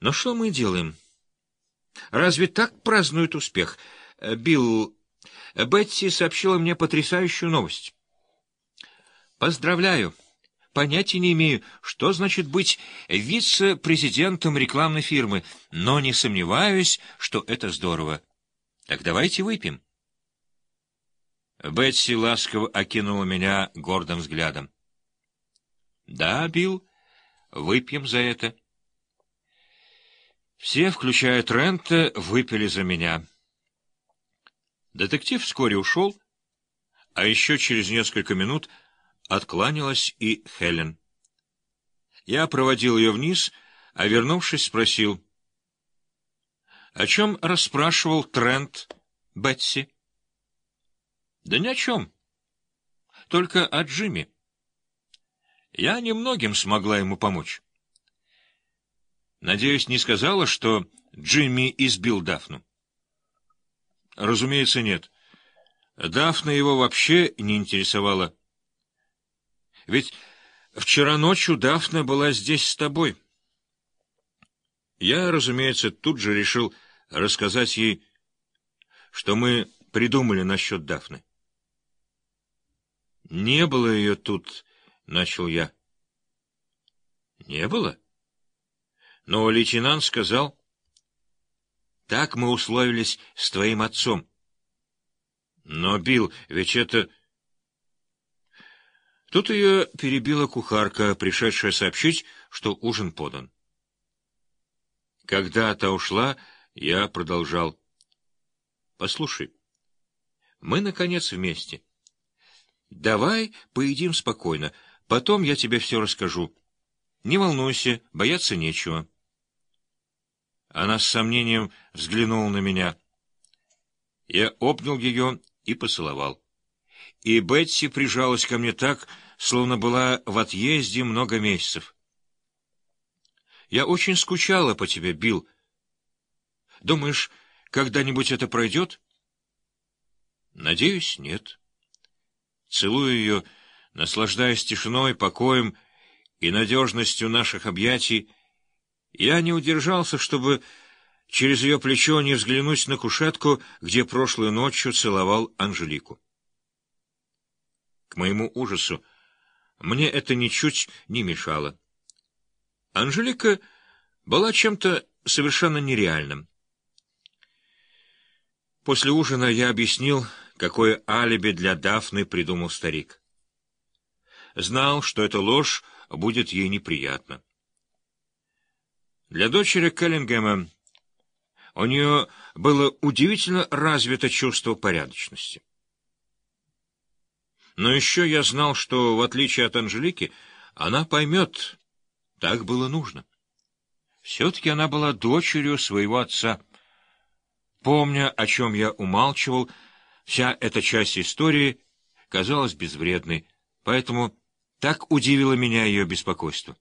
Но что мы делаем? Разве так празднуют успех? Э, Билл, Бетси сообщила мне потрясающую новость. Поздравляю. Понятия не имею, что значит быть вице-президентом рекламной фирмы, но не сомневаюсь, что это здорово. Так давайте выпьем. Бетси ласково окинула меня гордым взглядом. — Да, Билл, выпьем за это. Все, включая Трента, выпили за меня. Детектив вскоре ушел, а еще через несколько минут откланялась и Хелен. Я проводил ее вниз, а, вернувшись, спросил, о чем расспрашивал Трент Бетси? Да ни о чем. Только о Джимми. Я немногим смогла ему помочь. Надеюсь, не сказала, что Джимми избил Дафну? Разумеется, нет. Дафна его вообще не интересовала. Ведь вчера ночью Дафна была здесь с тобой. Я, разумеется, тут же решил рассказать ей, что мы придумали насчет Дафны. «Не было ее тут», — начал я. «Не было?» Но лейтенант сказал, «Так мы условились с твоим отцом». «Но, Билл, ведь это...» Тут ее перебила кухарка, пришедшая сообщить, что ужин подан. Когда та ушла, я продолжал. «Послушай, мы, наконец, вместе. Давай поедим спокойно, потом я тебе все расскажу. Не волнуйся, бояться нечего». Она с сомнением взглянула на меня. Я обнял ее и поцеловал. И Бетси прижалась ко мне так, словно была в отъезде много месяцев. «Я очень скучала по тебе, Билл. Думаешь, когда-нибудь это пройдет?» «Надеюсь, нет». Целую ее, наслаждаясь тишиной, покоем и надежностью наших объятий, я не удержался, чтобы через ее плечо не взглянуть на кушетку, где прошлой ночью целовал Анжелику. К моему ужасу, мне это ничуть не мешало. Анжелика была чем-то совершенно нереальным. После ужина я объяснил, какое алиби для Дафны придумал старик. Знал, что эта ложь будет ей неприятна. Для дочери Келлингема у нее было удивительно развито чувство порядочности. Но еще я знал, что, в отличие от Анжелики, она поймет, так было нужно. Все-таки она была дочерью своего отца. Помня, о чем я умалчивал, вся эта часть истории казалась безвредной, поэтому так удивило меня ее беспокойство.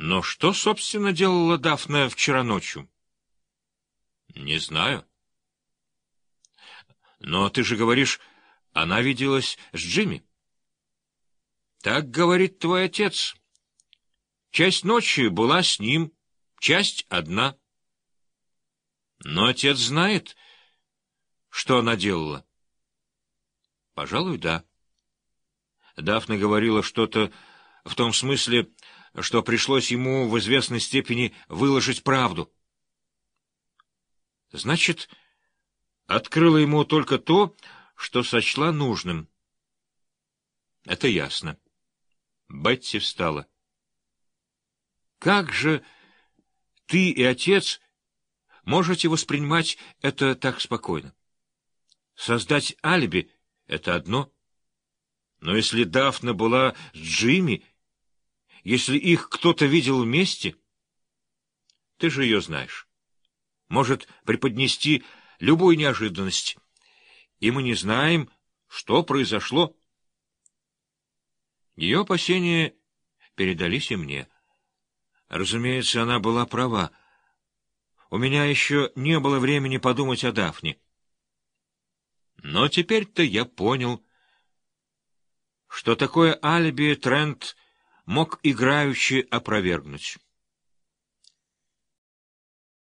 Но что, собственно, делала Дафна вчера ночью? Не знаю. Но ты же говоришь, она виделась с Джимми. Так говорит твой отец. Часть ночи была с ним, часть одна. Но отец знает, что она делала. Пожалуй, да. Дафна говорила что-то в том смысле, что пришлось ему в известной степени выложить правду. Значит, открыла ему только то, что сочла нужным. Это ясно. Бетти встала. Как же ты и отец можете воспринимать это так спокойно? Создать алиби — это одно. Но если Дафна была с Джимми, если их кто-то видел вместе? Ты же ее знаешь. Может преподнести любую неожиданность. И мы не знаем, что произошло. Ее опасения передались и мне. Разумеется, она была права. У меня еще не было времени подумать о Дафне. Но теперь-то я понял, что такое алиби Трент мог играючи опровергнуть.